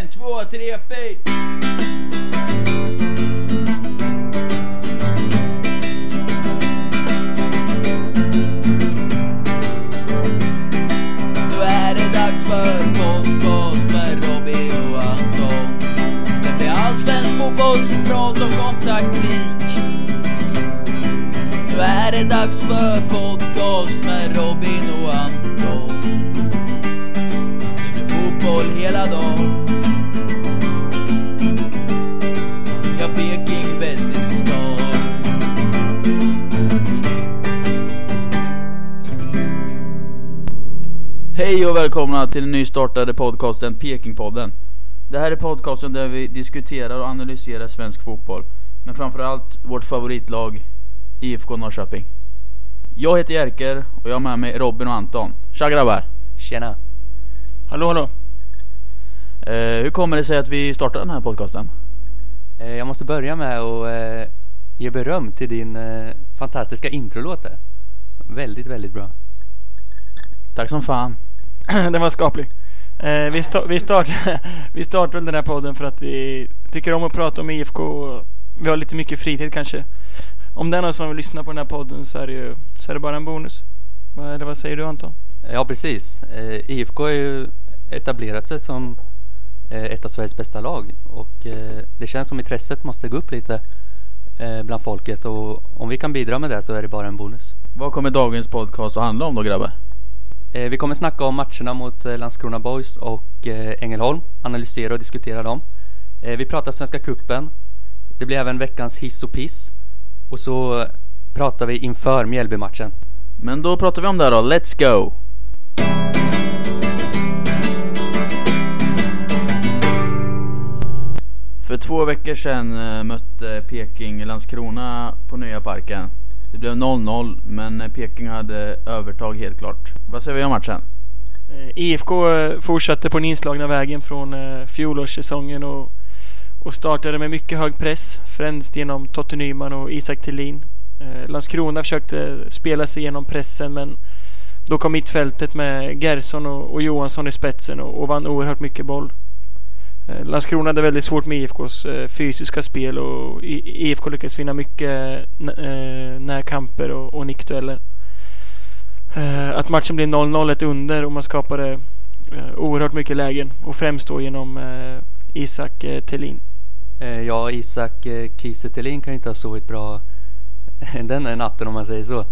En, två, tre, fyr! Hej och välkomna till den nystartade podcasten Pekingpodden. Det här är podcasten där vi diskuterar och analyserar svensk fotboll. Men framförallt vårt favoritlag IFK Norrköping. Jag heter Jerker och jag har med mig Robin och Anton. Tja grabbar! Tjena. Hallå hallå. Eh, hur kommer det sig att vi startar den här podcasten? Eh, Jag måste börja med att eh, ge beröm till din eh, fantastiska introlåt där. Väldigt, väldigt bra. Tack som fan. Den var skaplig. Eh, vi, sta- vi, start vi startade den här podden för att vi tycker om att prata om IFK och vi har lite mycket fritid kanske. Om det är någon som vill lyssna på den här podden så är det ju så är det bara en bonus. Vad- Eller vad säger du Anton? Ja, precis. Eh, IFK har ju etablerat sig som eh, ett av Sveriges bästa lag och eh, det känns som intresset måste gå upp lite eh, bland folket och om vi kan bidra med det så är det bara en bonus. Vad kommer dagens podcast att handla om då grabbar? Eh, vi kommer snacka om matcherna mot eh, Landskrona Boys och eh, Ängelholm, analysera och diskutera dem. Vi pratar Svenska Kuppen. Det blir även veckans hiss och piss. Och så pratar vi inför Mjällby-matchen. Men då pratar vi om det här då. Let's go! För två veckor sedan mötte Peking Landskrona på Nya Parken. Det blev 0-0 men Peking hade övertag helt klart. Vad säger vi om matchen? Eh, IFK eh, fortsatte på den inslagna vägen från eh, fjolårssäsongen och, och startade med mycket hög press. Främst genom Totte Nyman och Isak Thelin. Landskrona försökte spela sig igenom pressen men då kom mittfältet med Gerson och, och Johansson i spetsen och, och vann oerhört mycket boll. Eh, Landskrona hade väldigt svårt med IFKs eh, fysiska spel och IFK lyckades vinna mycket eh, närkamper och, och nickdueller. Eh, att matchen blev 0-0 ett under och man skapade eh, oerhört mycket lägen och främst då genom eh, Isak eh, Thelin. Eh, ja, Isak eh, Kiese Thelin kan ju inte ha sovit bra eh, den här natten om man säger så.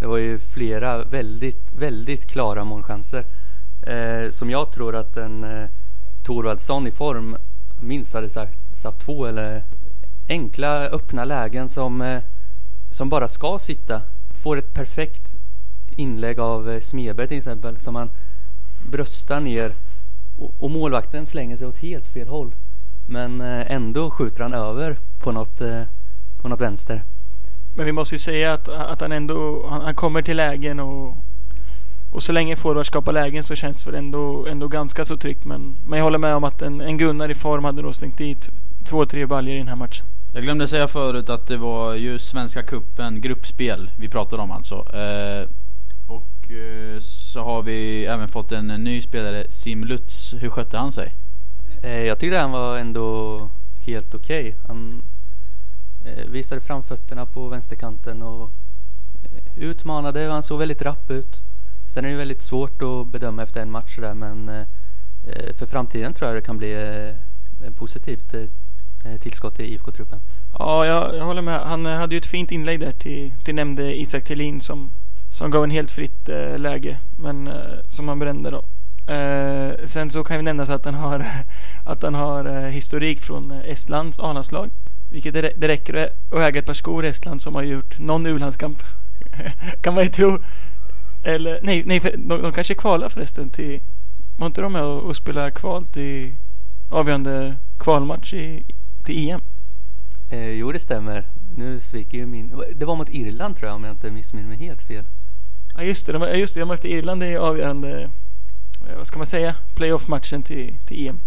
Det var ju flera väldigt, väldigt klara målchanser. Eh, som jag tror att en eh, Thorvaldsson i form minst hade satt, satt två eller enkla öppna lägen som, eh, som bara ska sitta. Får ett perfekt inlägg av eh, Smedberg till exempel som han bröstar ner och, och målvakten slänger sig åt helt fel håll. Men eh, ändå skjuter han över på något, på något vänster. Men vi måste ju säga att, att han ändå han, han kommer till lägen och, och så länge forward skapar lägen så känns det ändå, ändå ganska så tryggt. Men, men jag håller med om att en, en Gunnar i form hade nog stängt dit två, tre baljor i den här matchen. Jag glömde säga förut att det var ju Svenska Kuppen gruppspel vi pratade om alltså. Eh, och eh, så har vi även fått en, ny spelare, Sim Lutz. Hur skötte han sig? Eh, jag tyckte han var ändå helt okej. Han eh, visade fram fötterna på vänsterkanten och eh, utmanade han såg väldigt rapp ut. Sen är det väldigt svårt att bedöma efter en match där men eh, för framtiden tror jag det kan bli eh, ett positivt eh, tillskott till IFK-truppen. Ja, jag, jag håller med. Han eh, hade ju ett fint inlägg där till, till nämnde Isak Thelin som, som gav en helt fritt eh, läge. Men eh, som han brände då. Eh, sen så kan vi nämnas att han har, att han har eh, historik från eh, Estlands A-landslag. Vilket det, det räcker att äga ett par skor i Estland som har gjort någon u-landskamp. kan man ju tro. Eller nej, nej för, de, de kanske kvalar förresten till... Var inte de med och, och spelar kval till avgörande kvalmatch i, till EM? Eh, jo, det stämmer. Nu sviker ju min... Det var mot Irland tror jag om jag inte missminner mig helt fel. Ja just det, de, just det, de mötte Irland i avgörande, eh, vad ska man säga, playoff-matchen till, till EM.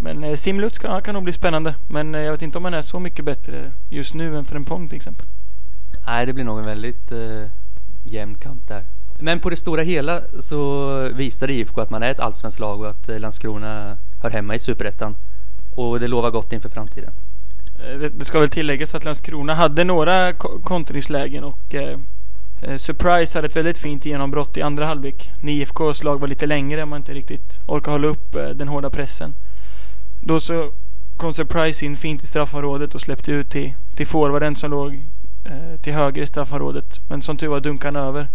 Men eh, Simlutz kan, kan nog bli spännande. Men eh, jag vet inte om han är så mycket bättre just nu än för en Pong till exempel. Nej, det blir nog en väldigt eh, jämn kamp där. Men på det stora hela så visar IFK att man är ett allsvenskt lag och att eh, Landskrona hör hemma i Superettan. Och det lovar gott inför framtiden. Eh, det, ska väl tilläggas att Landskrona hade några kontringslägen och eh, eh, Surprise hade ett väldigt fint genombrott i andra halvlek. IFKs lag var lite längre, man inte riktigt orkade hålla upp eh, den hårda pressen. Då så kom Surprise in fint i straffområdet och släppte ut till, till forwarden som låg eh, till höger i straffområdet. Men som tur var dunkade han över.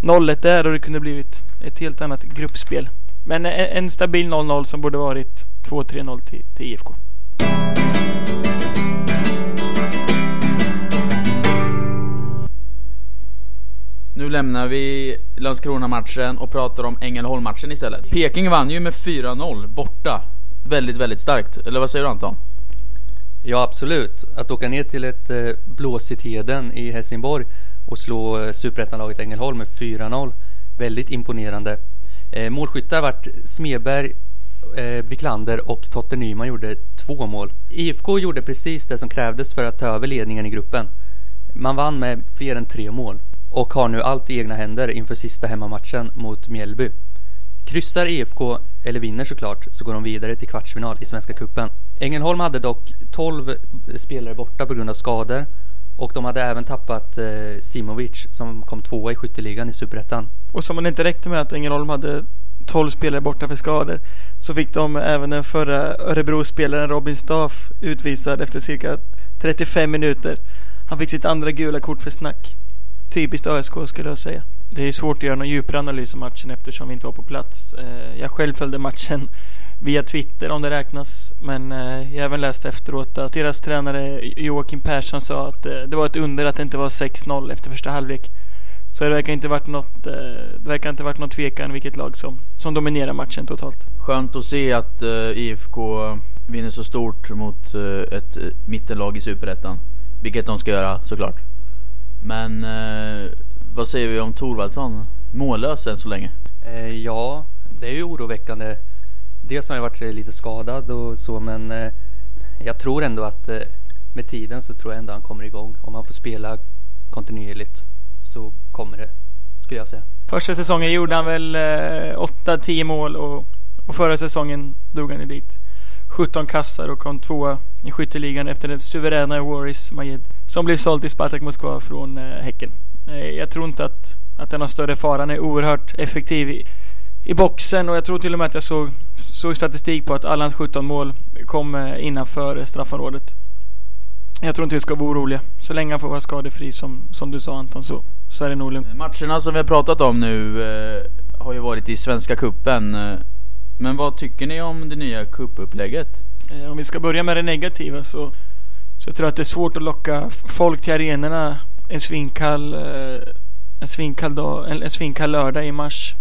0-1 där och det kunde blivit ett helt annat gruppspel. Men en, en stabil 0-0 som borde varit 2-3-0 till, till IFK. Nu lämnar vi Landskrona-matchen och pratar om Ängelholm-matchen istället. Peking vann ju med 4-0 borta. Väldigt, väldigt starkt. Eller vad säger du Anton? Ja, absolut. Att åka ner till ett eh, blåsigt Heden i Helsingborg och slå eh, superettanlaget Ängelholm med 4-0. Väldigt imponerande. Eh, målskyttar vart Smedberg, eh, Wiklander och Totte Nyman gjorde två mål. IFK gjorde precis det som krävdes för att ta över ledningen i gruppen. Man vann med fler än tre mål och har nu allt i egna händer inför sista hemmamatchen mot Mjällby. Kryssar IFK, eller vinner såklart, så går de vidare till kvartsfinal i Svenska Kuppen. Ängelholm hade dock 12 eh, spelare borta på grund av skador och de hade även tappat eh, Simovic som kom tvåa i skytteligan i Superettan. Och som man inte räckte med att Ängelholm hade 12 spelare borta för skador så fick de även den förra Örebro-spelaren Robin Staff utvisad efter cirka 35 minuter. Han fick sitt andra gula kort för snack. Typiskt ASK skulle jag säga. Det är svårt att göra någon djupare analys av matchen eftersom vi inte var på plats. Eh, jag själv följde matchen via Twitter om det räknas. Men eh, jag har även läst efteråt att deras tränare Joakim Persson sa att eh, det var ett under att det inte var 6-0 efter första halvlek. Så det verkar inte varit något, det verkar inte varit någon tvekan vilket lag som, som dominerar matchen totalt. Skönt att se att IFK vinner så stort mot ett mittenlag i Superettan. Vilket de ska göra såklart. Men eh, vad säger vi om Thorvaldsson? Mållös än så länge. Eh, ja, det är ju oroväckande. Dels har jag varit lite skadad och så men eh, jag tror ändå att eh, med tiden så tror jag ändå han kommer igång. Om han får spela kontinuerligt så kommer det, skulle jag säga. Första säsongen gjorde han väl 8-10 eh, mål och, och förra säsongen drog han ju dit 17 kassar och kom tvåa i skytteligan efter den suveräna Waris Majid som blev såld till Spartak Moskva från eh, Häcken. Eh, jag tror inte att, att den har större fara. Han är oerhört effektiv i, i boxen och jag tror till och med att jag såg, såg statistik på att alla hans 17 mål kom eh, innanför eh, straffområdet. Jag tror inte vi ska vara oroliga. Så länge han får vara skadefri som, som du sa Anton så, så är det nog lugnt. Matcherna som vi har pratat om nu eh, har ju varit i Svenska Kuppen eh, men vad tycker ni om det nya kuppupplägget? Eh, om vi ska börja med det negativa så, så jag tror jag att det är svårt att locka folk till arenorna en svinkall, eh, en svinkall, dag, en, en svinkall lördag i mars.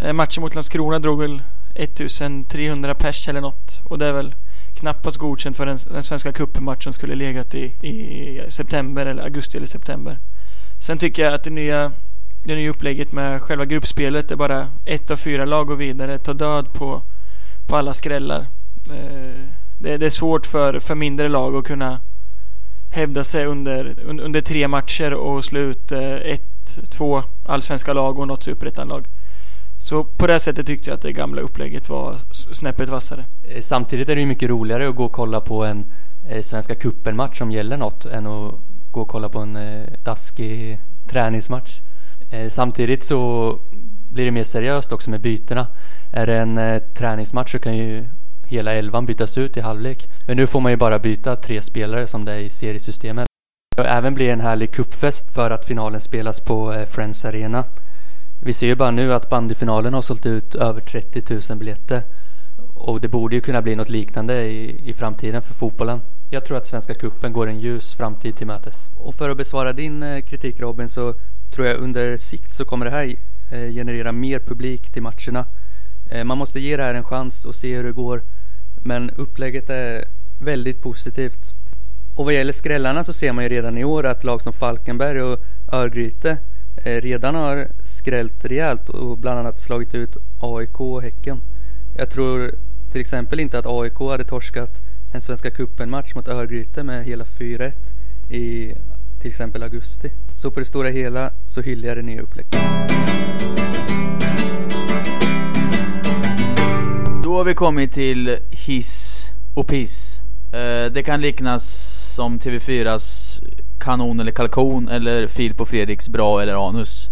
Eh, matchen mot Landskrona drog väl 1300 pers eller något och det är väl knappast godkänt för den, den svenska cupmatchen skulle legat i, i september eller augusti eller september. Sen tycker jag att det nya det nya upplägget med själva gruppspelet är bara ett av fyra lag går vidare, tar död på, på alla skrällar. Eh, det, det, är svårt för, för mindre lag att kunna hävda sig under, under tre matcher och slå ut eh, ett, två allsvenska lag och något superettanlag. Så på det sättet tyckte jag att det gamla upplägget var snäppet vassare. Eh, samtidigt är det ju mycket roligare att gå och kolla på en eh, Svenska cupen-match som gäller något än att gå och kolla på en eh, daskig träningsmatch. Eh, samtidigt så blir det mer seriöst också med bytena. Är det en eh, träningsmatch så kan ju hela elvan bytas ut i halvlek. Men nu får man ju bara byta tre spelare som det är i seriesystemet. Det även blir en härlig kuppfest för att finalen spelas på eh, Friends Arena. Vi ser ju bara nu att bandyfinalen har sålt ut över 30 000 biljetter. Och det borde ju kunna bli något liknande i, i framtiden för fotbollen. Jag tror att Svenska Kuppen går en ljus framtid till mötes. Och för att besvara din eh, kritik Robin så tror jag under sikt så kommer det här eh, generera mer publik till matcherna. Eh, man måste ge det här en chans och se hur det går. Men upplägget är väldigt positivt. Och vad gäller skrällarna så ser man ju redan i år att lag som Falkenberg och Örgryte eh, redan har skrällt rejält och bland annat slagit ut AIK och Häcken. Jag tror till exempel inte att AIK hade torskat en Svenska cupen-match mot Örgryte med hela 4-1 i till exempel augusti. Så på det stora hela så hyllar jag det nya upplägget. Då har vi kommit till hiss och piss. Eh, det kan liknas som TV4s kanon eller kalkon eller Filip och Fredriks bra eller anus.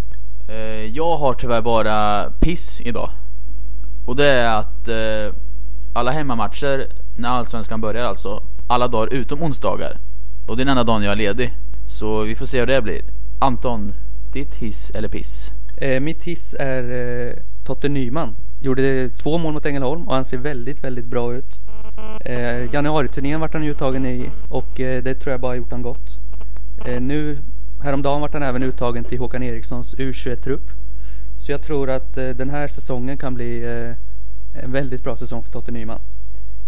Eh, jag har tyvärr bara piss idag. Och det är att eh, alla hemmamatcher när Allsvenskan börjar alltså, alla dagar utom onsdagar. Och det är den enda dagen jag är ledig. Så vi får se hur det blir. Anton, ditt hiss eller piss? Eh, mitt hiss är eh, Totte Nyman. Gjorde två mål mot Ängelholm och han ser väldigt, väldigt bra ut. Eh, Januariturnén vart han uttagen i och eh, det tror jag bara gjort han gott. Eh, nu häromdagen vart han även uttagen till Håkan Erikssons U21-trupp. Så jag tror att eh, den här säsongen kan bli eh, en väldigt bra säsong för Totte Nyman.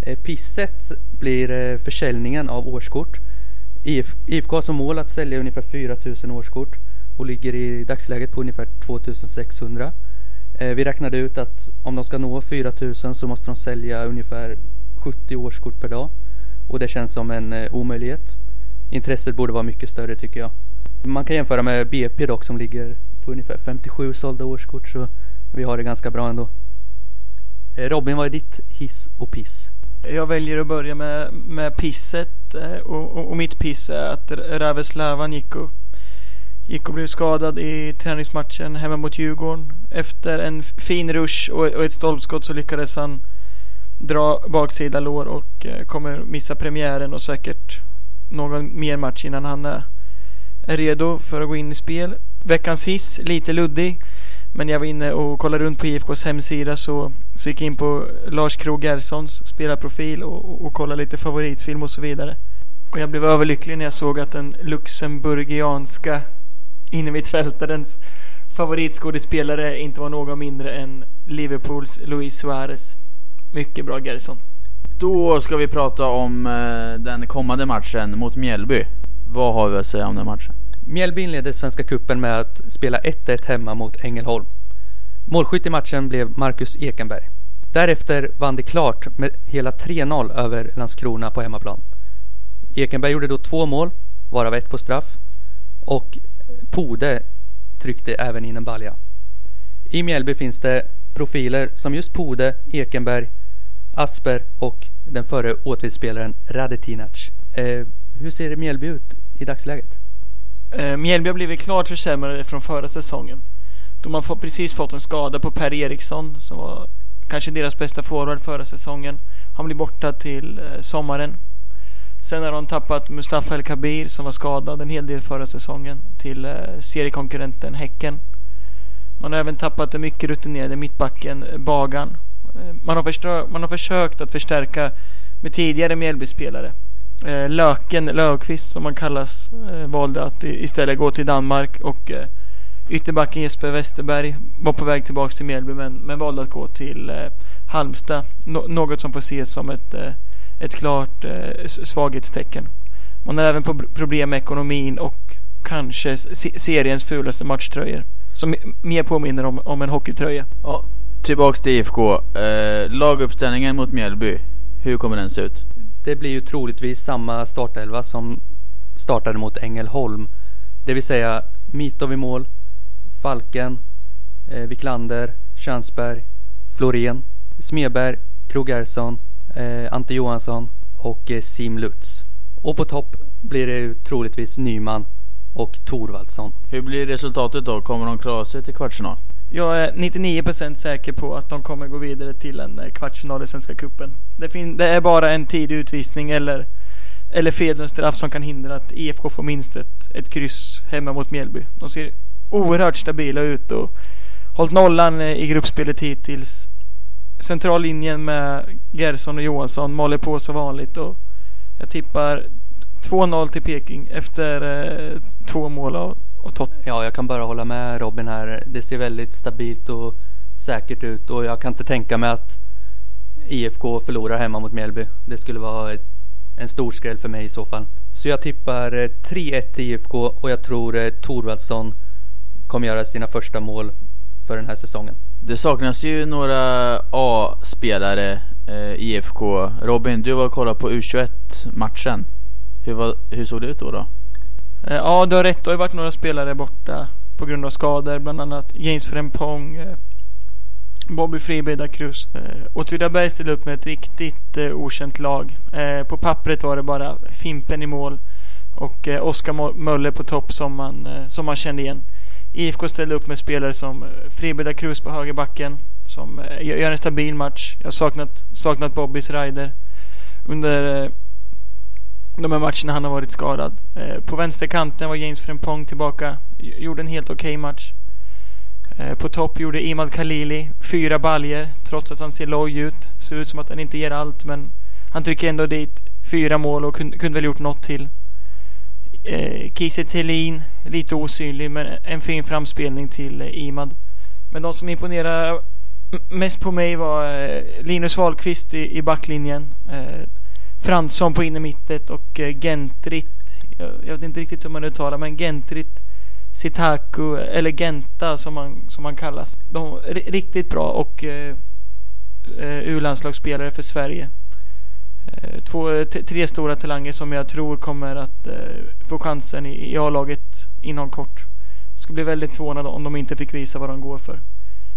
Eh, pisset blir eh, försäljningen av årskort. IF, IFK har som mål att sälja ungefär 4000 årskort och ligger i dagsläget på ungefär 2600. Eh, vi räknade ut att om de ska nå 4000 så måste de sälja ungefär 70 årskort per dag. Och det känns som en eh, omöjlighet. Intresset borde vara mycket större tycker jag. Man kan jämföra med BP dock som ligger på ungefär 57 sålda årskort så vi har det ganska bra ändå. Eh, Robin, vad är ditt hiss och piss? Jag väljer att börja med, med pisset eh, och, och, och mitt piss är att Raveslavan gick och, gick och blev skadad i träningsmatchen hemma mot Djurgården. Efter en fin rush och, och ett stolpskott så lyckades han dra baksida lår och eh, kommer missa premiären och säkert någon mer match innan han är redo för att gå in i spel. Veckans hiss, lite luddig. Men jag var inne och kollade runt på IFKs hemsida så, så gick jag in på Lars Krogh Gerssons spelarprofil och, och, och kollade lite favoritfilm och så vidare. Och jag blev överlycklig när jag såg att den luxemburgianska innermittfältarens favoritskådespelare inte var någon mindre än Liverpools Luis Suarez. Mycket bra Gerson. Då ska vi prata om eh, den kommande matchen mot Mjällby. Vad har vi att säga om den matchen? Mjällby inledde Svenska Cupen med att spela 1-1 hemma mot Ängelholm. Målskytt i matchen blev Marcus Ekenberg. Därefter vann de klart med hela 3-0 över Landskrona på hemmaplan. Ekenberg gjorde då två mål, varav ett på straff. Och Pode tryckte även in en balja. I Mjällby finns det profiler som just Pode, Ekenberg, Asper och den förre Åtvidspelaren Radetinac. Eh, hur ser Mjällby ut i dagsläget? Eh, Mjällby har blivit klart försämrade från förra säsongen. De har precis fått en skada på Per Eriksson som var kanske deras bästa forward förra säsongen. Han blir borta till eh, sommaren. Sen har de tappat Mustafa El Kabir som var skadad en hel del förra säsongen till eh, seriekonkurrenten Häcken. Man har även tappat den mycket rutinerade mittbacken eh, Bagan. Eh, man, har man har försökt att förstärka med tidigare Mjällby-spelare. Eh, Löken Löfqvist som han kallas eh, valde att i- istället gå till Danmark och eh, ytterbacken Jesper Westerberg var på väg tillbaks till Mjällby men, men valde att gå till eh, Halmstad. No något som får ses som ett, eh, ett klart eh, svaghetstecken. Man har även problem med ekonomin och kanske se- seriens fulaste matchtröjor. Som mer påminner om, om en hockeytröja. Ja, tillbaks till IFK. Eh, laguppställningen mot Mjällby. Hur kommer den se ut? Det blir ju troligtvis samma startelva som startade mot Ängelholm. Det vill säga Mitov i mål, Falken, eh, Wiklander, Tjärnsberg, Florén, Smedberg, Krogh eh, Ante Johansson och eh, Sim Lutz. Och på topp blir det ju troligtvis Nyman och Thorvaldsson. Hur blir resultatet då? Kommer de klara sig till kvartsfinal? Jag är 99% säker på att de kommer gå vidare till en eh, kvartsfinal i Svenska Cupen. Det, fin- det är bara en tidig utvisning eller, eller felstraff som kan hindra att IFK får minst ett, ett kryss hemma mot Mjällby. De ser oerhört stabila ut och hållit nollan eh, i gruppspelet hittills. Central linjen med Gerson och Johansson maler på som vanligt och jag tippar 2-0 till Peking efter eh, två mål av, av Tot. Ja, jag kan bara hålla med Robin här. Det ser väldigt stabilt och säkert ut och jag kan inte tänka mig att IFK förlorar hemma mot Mjällby. Det skulle vara ett, en stor skräll för mig i så fall. Så jag tippar eh, 3-1 till IFK och jag tror eh, Thorvaldsson kommer göra sina första mål för den här säsongen. Det saknas ju några A-spelare eh, IFK. Robin, du var och kollade på U21-matchen. Hur, var, hur såg det ut då? då? Eh, ja, du har rätt. Det har ju varit några spelare borta på grund av skador. Bland annat James Frempong, eh, Bobby Friberg da Cruz. Eh, Åtvidaberg ställde upp med ett riktigt okänt lag. På pappret var det bara Fimpen i mål och Oskar Möller på topp som man, som man kände igen. IFK ställde upp med spelare som eh, Friberg da Cruz på högerbacken som gör en stabil match. Jag har saknat, saknat Bobbys rider under de här matcherna han har varit skadad. Eh, på vänsterkanten var James Frempong tillbaka. Gjorde en helt okej okay match. Eh, på topp gjorde Imad Khalili fyra baljer trots att han ser loj ut. Ser ut som att han inte ger allt men han trycker ändå dit fyra mål och kunde, kunde väl gjort något till. Eh, Kiese Thelin, lite osynlig men en fin framspelning till eh, Imad. Men de som imponerade mest på mig var eh, Linus Wahlqvist i, i backlinjen. Eh, Fransson på innermittet och eh, Gentrit. Jag, jag, vet inte riktigt hur man uttalar men Gentrit Sitaku eller Genta som man, som man kallas. De är riktigt bra och eh, eh U-landslagsspelare för Sverige. Eh, två, eh, tre stora talanger som jag tror kommer att eh, få chansen i, i A-laget inom kort. Skulle bli väldigt förvånad om de inte fick visa vad de går för.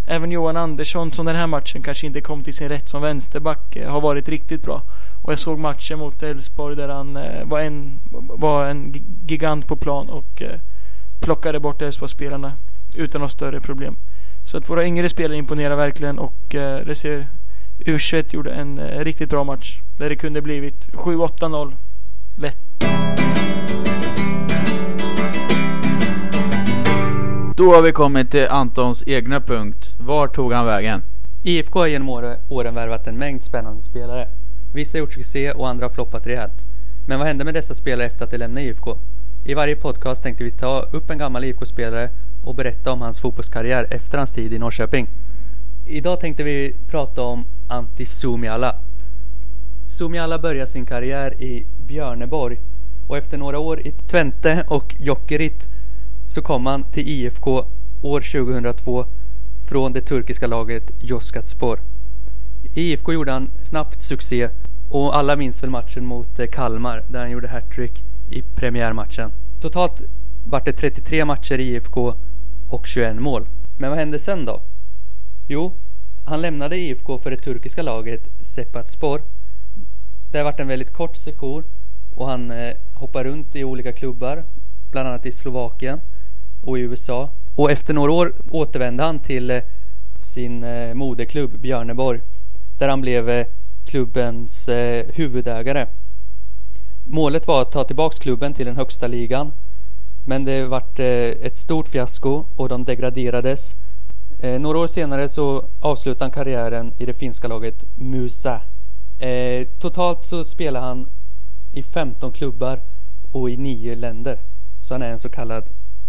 Även Johan Andersson som den här matchen kanske inte kom till sin rätt som vänsterback eh, har varit riktigt bra. Och jag såg matchen mot Elfsborg där han eh, var, en, var en gigant på plan och eh, plockade bort Elfsborgsspelarna utan några större problem. Så att våra yngre spelare imponerar verkligen och eh, det ser U21 gjorde en eh, riktigt bra match där det kunde blivit 7-8-0 lätt. Då har vi kommit till Antons egna punkt. Var tog han vägen? IFK har genom åren värvat en mängd spännande spelare. Vissa har gjort succé och andra har floppat rejält. Men vad hände med dessa spelare efter att de lämnade IFK? I varje podcast tänkte vi ta upp en gammal IFK-spelare och berätta om hans fotbollskarriär efter hans tid i Norrköping. Idag tänkte vi prata om Antti Suomiala. Suomiala började sin karriär i Björneborg och efter några år i Twente och Jokerit så kom han till IFK år 2002 från det turkiska laget Yozgatspor. I IFK gjorde han snabbt succé och alla minns väl matchen mot eh, Kalmar där han gjorde hattrick i premiärmatchen. Totalt vart det 33 matcher i IFK och 21 mål. Men vad hände sen då? Jo, han lämnade IFK för det turkiska laget Sepatspor. Det vart en väldigt kort sektion och han eh, hoppade runt i olika klubbar, bland annat i Slovakien och i USA. Och efter några år återvände han till eh, sin eh, moderklubb Björneborg där han blev eh, klubbens huvudägare. Målet var att ta tillbaks klubben till den högsta ligan men det vart ett stort fiasko och de degraderades. Några år senare så avslutade han karriären i det finska laget Musa. Totalt så spelar han i 15 klubbar och i 9 länder. Så han är en så kallad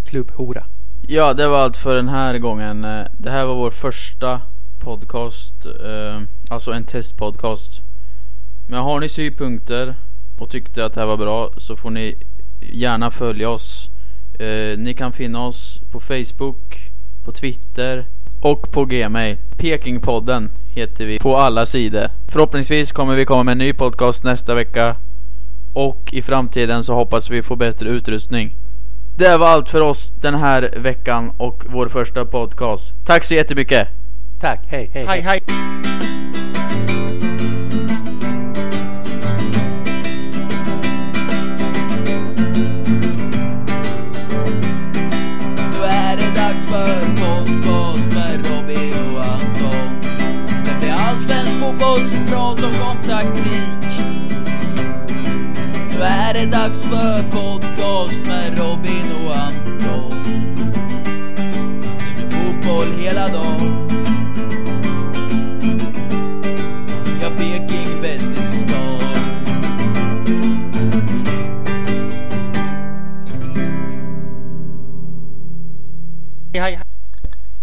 klubbhora. Ja, det var allt för den här gången. Eh, det här var vår första podcast, eh, alltså en testpodcast. Men har ni synpunkter och tyckte att det här var bra så får ni gärna följa oss. Eh, ni kan finna oss på Facebook, på Twitter och på Gmail. Pekingpodden heter vi på alla sidor. Förhoppningsvis kommer vi komma med en ny podcast nästa vecka. Och i framtiden så hoppas vi få bättre utrustning. Det var allt för oss den här veckan och vår första podcast. Tack så jättemycket! Tack, hej, hej, hej! hej. Nu